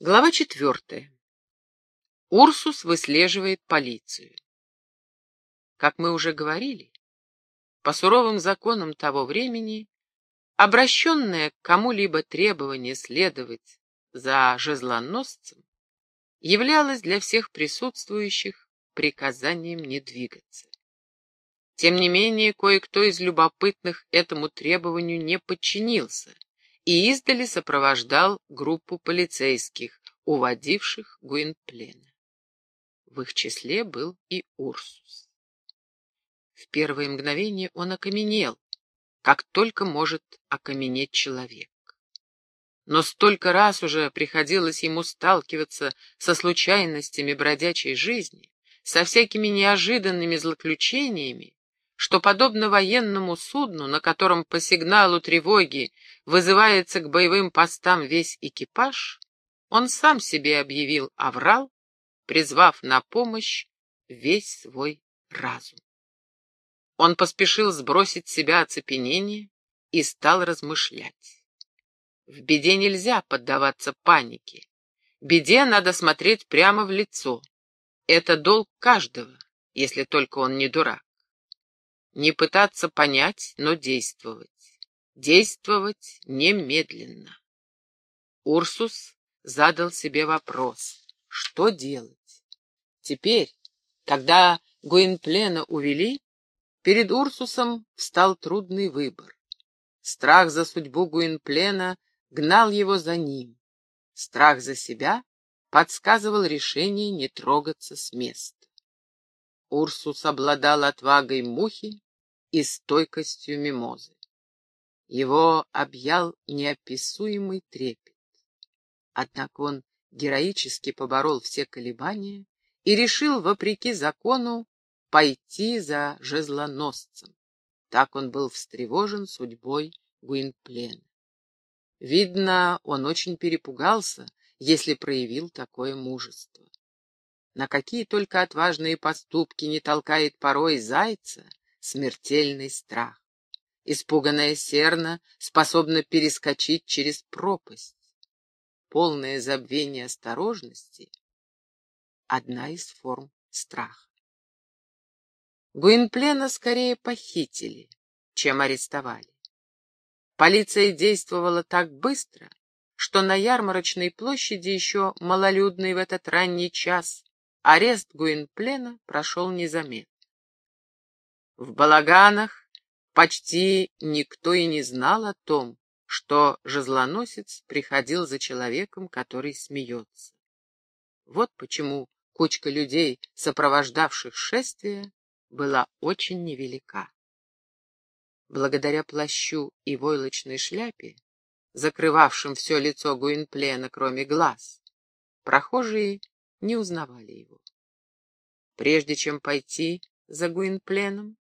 Глава четвертая. Урсус выслеживает полицию. Как мы уже говорили, по суровым законам того времени, обращенное к кому-либо требование следовать за жезлоносцем являлось для всех присутствующих приказанием не двигаться. Тем не менее, кое-кто из любопытных этому требованию не подчинился — и издали сопровождал группу полицейских, уводивших Гуинплена. В их числе был и Урсус. В первое мгновение он окаменел, как только может окаменеть человек. Но столько раз уже приходилось ему сталкиваться со случайностями бродячей жизни, со всякими неожиданными злоключениями, что, подобно военному судну, на котором по сигналу тревоги вызывается к боевым постам весь экипаж, он сам себе объявил аврал, призвав на помощь весь свой разум. Он поспешил сбросить с себя оцепенение и стал размышлять. В беде нельзя поддаваться панике. Беде надо смотреть прямо в лицо. Это долг каждого, если только он не дурак. Не пытаться понять, но действовать. Действовать немедленно. Урсус задал себе вопрос, что делать? Теперь, когда Гуинплена увели, перед Урсусом встал трудный выбор. Страх за судьбу Гуинплена гнал его за ним. Страх за себя подсказывал решение не трогаться с места. Урсус обладал отвагой мухи и стойкостью мимозы. Его объял неописуемый трепет. Однако он героически поборол все колебания и решил, вопреки закону, пойти за жезлоносцем. Так он был встревожен судьбой Гуинплена. Видно, он очень перепугался, если проявил такое мужество. На какие только отважные поступки не толкает порой зайца смертельный страх. Испуганная серна способна перескочить через пропасть. Полное забвение осторожности — одна из форм страха. Гуинплена скорее похитили, чем арестовали. Полиция действовала так быстро, что на ярмарочной площади еще малолюдный в этот ранний час Арест Гуинплена прошел незаметно. В балаганах почти никто и не знал о том, что жезлоносец приходил за человеком, который смеется. Вот почему кучка людей, сопровождавших шествие, была очень невелика. Благодаря плащу и войлочной шляпе, закрывавшим все лицо Гуинплена, кроме глаз, прохожие не узнавали его. Прежде чем пойти за Гуинпленом,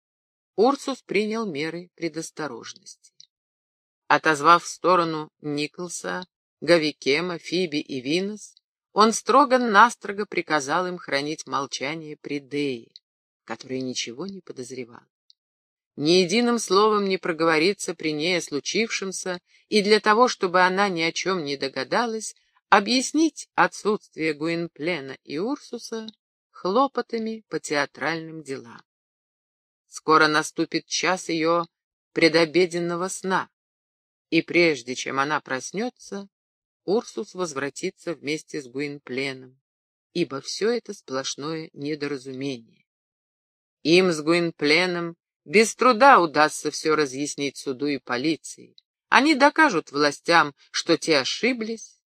Урсус принял меры предосторожности. Отозвав в сторону Николса, Гавикема, Фиби и Винос, он строго-настрого приказал им хранить молчание при Дее, которая ничего не подозревала. Ни единым словом не проговориться при ней о случившемся, и для того, чтобы она ни о чем не догадалась, объяснить отсутствие Гуинплена и Урсуса хлопотами по театральным делам. Скоро наступит час ее предобеденного сна, и прежде чем она проснется, Урсус возвратится вместе с Гуинпленом, ибо все это сплошное недоразумение. Им с Гуинпленом без труда удастся все разъяснить суду и полиции. Они докажут властям, что те ошиблись,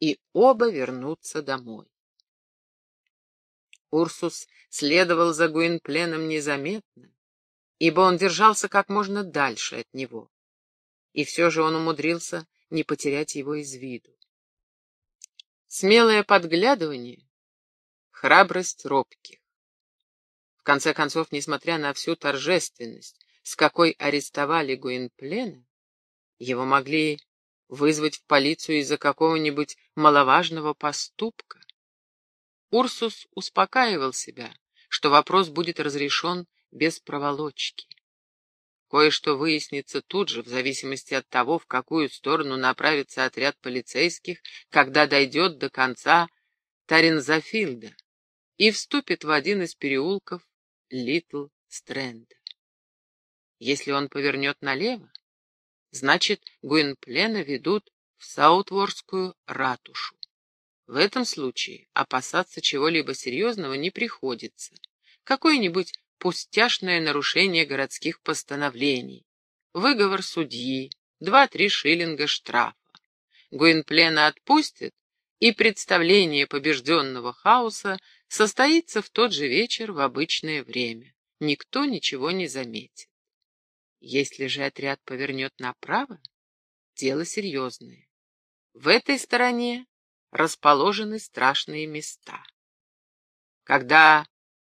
и оба вернутся домой. Урсус следовал за Гуинпленом незаметно, ибо он держался как можно дальше от него, и все же он умудрился не потерять его из виду. Смелое подглядывание — храбрость робких. В конце концов, несмотря на всю торжественность, с какой арестовали Гуинплена, его могли вызвать в полицию из-за какого-нибудь маловажного поступка. Урсус успокаивал себя, что вопрос будет разрешен без проволочки. Кое-что выяснится тут же, в зависимости от того, в какую сторону направится отряд полицейских, когда дойдет до конца Таринзафилда и вступит в один из переулков Литл Стрэнда. Если он повернет налево, значит, Гуинплена ведут в Саутворскую ратушу. В этом случае опасаться чего-либо серьезного не приходится. Какое-нибудь пустяшное нарушение городских постановлений, выговор судьи, два-три шиллинга штрафа. Гуинплена отпустят, и представление побежденного хаоса состоится в тот же вечер в обычное время. Никто ничего не заметит. Если же отряд повернет направо, дело серьезное. В этой стороне расположены страшные места. Когда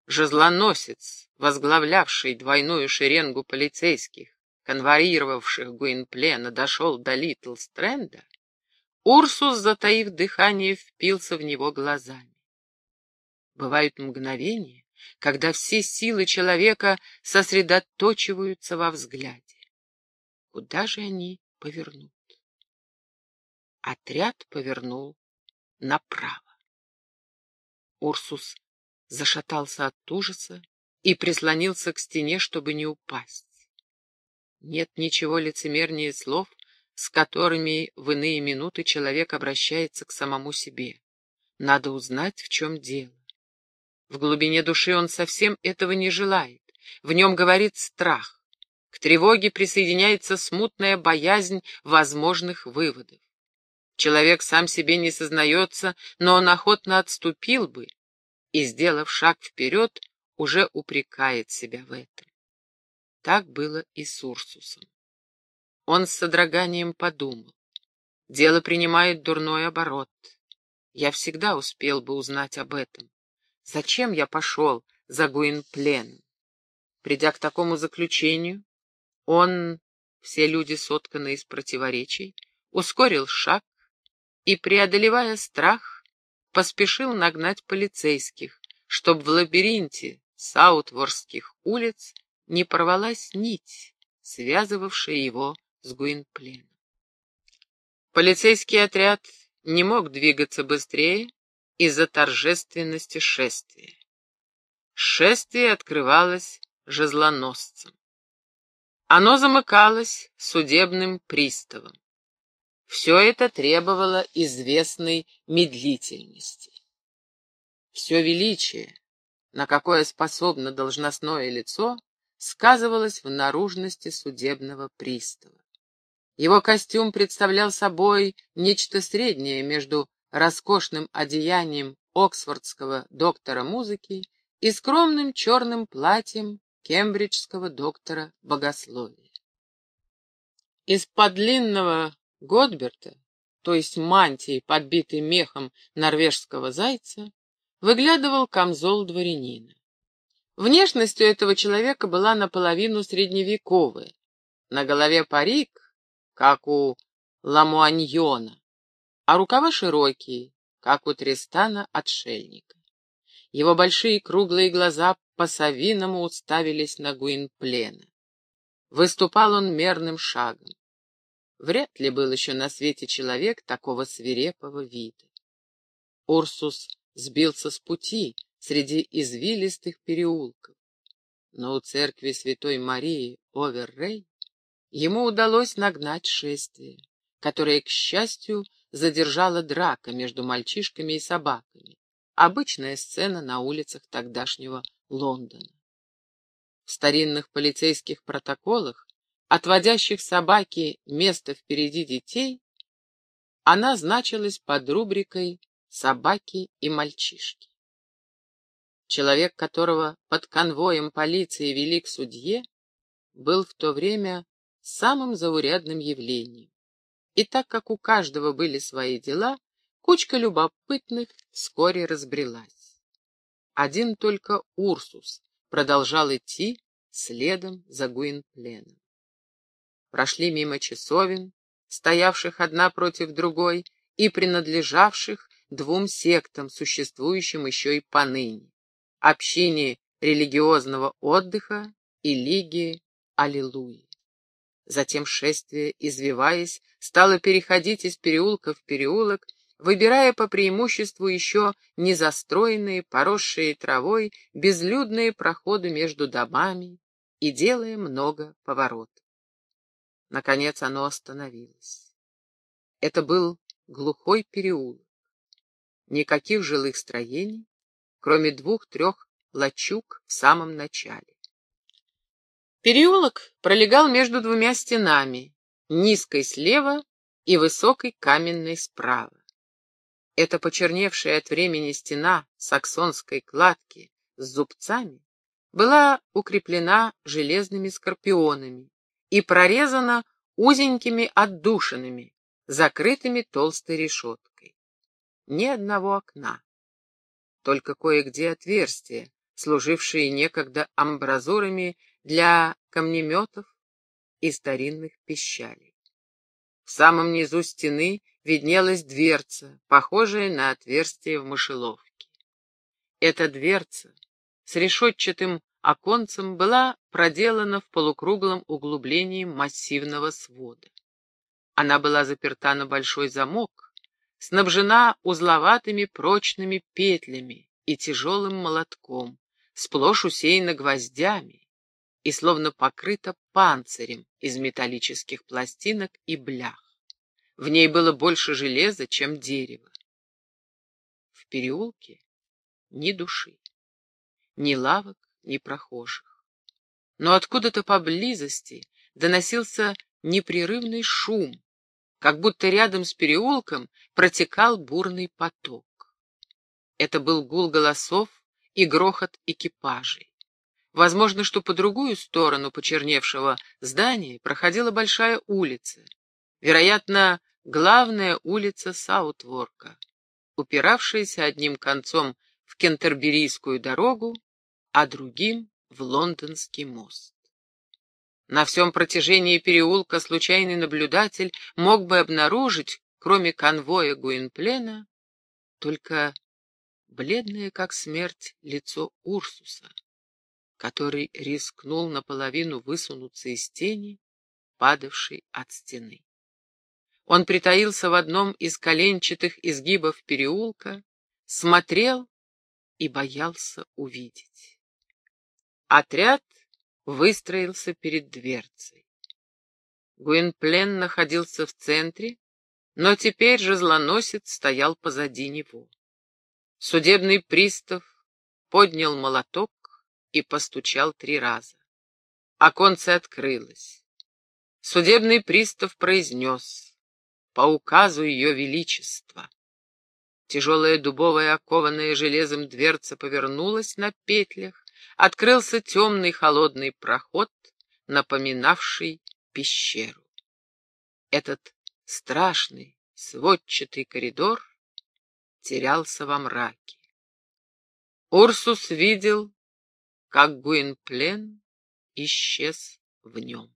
жезлоносец, возглавлявший двойную шеренгу полицейских, конвоировавших Гуинплена, дошел до Литл-Стрэнда, Урсус, затаив дыхание, впился в него глазами. Бывают мгновения, когда все силы человека сосредоточиваются во взгляде. Куда же они повернут? Отряд повернул направо. Урсус зашатался от ужаса и прислонился к стене, чтобы не упасть. Нет ничего лицемернее слов, с которыми в иные минуты человек обращается к самому себе. Надо узнать, в чем дело. В глубине души он совсем этого не желает. В нем говорит страх. К тревоге присоединяется смутная боязнь возможных выводов. Человек сам себе не сознается, но он охотно отступил бы и, сделав шаг вперед, уже упрекает себя в этом. Так было и с Урсусом. Он с содроганием подумал. Дело принимает дурной оборот. Я всегда успел бы узнать об этом. Зачем я пошел за Гуинпленом? Придя к такому заключению, он, все люди сотканы из противоречий, ускорил шаг и, преодолевая страх, поспешил нагнать полицейских, чтоб в лабиринте саутворских улиц не порвалась нить, связывавшая его с Гуинпленом. Полицейский отряд не мог двигаться быстрее, из-за торжественности шествия. Шествие открывалось жезлоносцем. Оно замыкалось судебным приставом. Все это требовало известной медлительности. Все величие, на какое способно должностное лицо, сказывалось в наружности судебного пристава. Его костюм представлял собой нечто среднее между роскошным одеянием оксфордского доктора музыки и скромным черным платьем кембриджского доктора богословия. Из-под длинного Годберта, то есть мантии, подбитой мехом норвежского зайца, выглядывал камзол дворянина. Внешность у этого человека была наполовину средневековая. На голове парик, как у Ламуаньона, а рукава широкие, как у Тристана-отшельника. Его большие круглые глаза по-совиному уставились на Гуинплена. Выступал он мерным шагом. Вряд ли был еще на свете человек такого свирепого вида. Урсус сбился с пути среди извилистых переулков, но у церкви Святой Марии Оверрей ему удалось нагнать шествие, которое, к счастью, задержала драка между мальчишками и собаками. Обычная сцена на улицах тогдашнего Лондона. В старинных полицейских протоколах, отводящих собаке место впереди детей, она значилась под рубрикой «Собаки и мальчишки». Человек, которого под конвоем полиции вели к судье, был в то время самым заурядным явлением. И так как у каждого были свои дела, кучка любопытных вскоре разбрелась. Один только Урсус продолжал идти следом за Гуинпленом. Прошли мимо часовен, стоявших одна против другой и принадлежавших двум сектам, существующим еще и поныне — общине религиозного отдыха и лиги Аллилуйи. Затем шествие, извиваясь, стало переходить из переулка в переулок, выбирая по преимуществу еще незастроенные, поросшие травой, безлюдные проходы между домами и делая много поворотов. Наконец оно остановилось. Это был глухой переулок. Никаких жилых строений, кроме двух-трех лачуг в самом начале. Переулок пролегал между двумя стенами, низкой слева и высокой каменной справа. Эта почерневшая от времени стена саксонской кладки с зубцами была укреплена железными скорпионами и прорезана узенькими отдушинами, закрытыми толстой решеткой. Ни одного окна, только кое-где отверстия, служившие некогда амбразурами для камнеметов и старинных пищалей. В самом низу стены виднелась дверца, похожая на отверстие в мышеловке. Эта дверца с решетчатым оконцем была проделана в полукруглом углублении массивного свода. Она была заперта на большой замок, снабжена узловатыми прочными петлями и тяжелым молотком, сплошь усеяна гвоздями, и словно покрыта панцирем из металлических пластинок и блях. В ней было больше железа, чем дерева. В переулке ни души, ни лавок, ни прохожих. Но откуда-то поблизости доносился непрерывный шум, как будто рядом с переулком протекал бурный поток. Это был гул голосов и грохот экипажей. Возможно, что по другую сторону почерневшего здания проходила большая улица, вероятно, главная улица Саутворка, упиравшаяся одним концом в Кентерберийскую дорогу, а другим — в Лондонский мост. На всем протяжении переулка случайный наблюдатель мог бы обнаружить, кроме конвоя Гуинплена, только бледное, как смерть, лицо Урсуса который рискнул наполовину высунуться из тени, падавшей от стены. Он притаился в одном из коленчатых изгибов переулка, смотрел и боялся увидеть. Отряд выстроился перед дверцей. Гуинплен находился в центре, но теперь же злоносец стоял позади него. Судебный пристав поднял молоток, и постучал три раза. Оконце открылось. Судебный пристав произнес «По указу ее величества». Тяжелая дубовая, окованная железом дверца повернулась на петлях, открылся темный холодный проход, напоминавший пещеру. Этот страшный сводчатый коридор терялся во мраке. Урсус видел, как Гуинплен исчез в нем.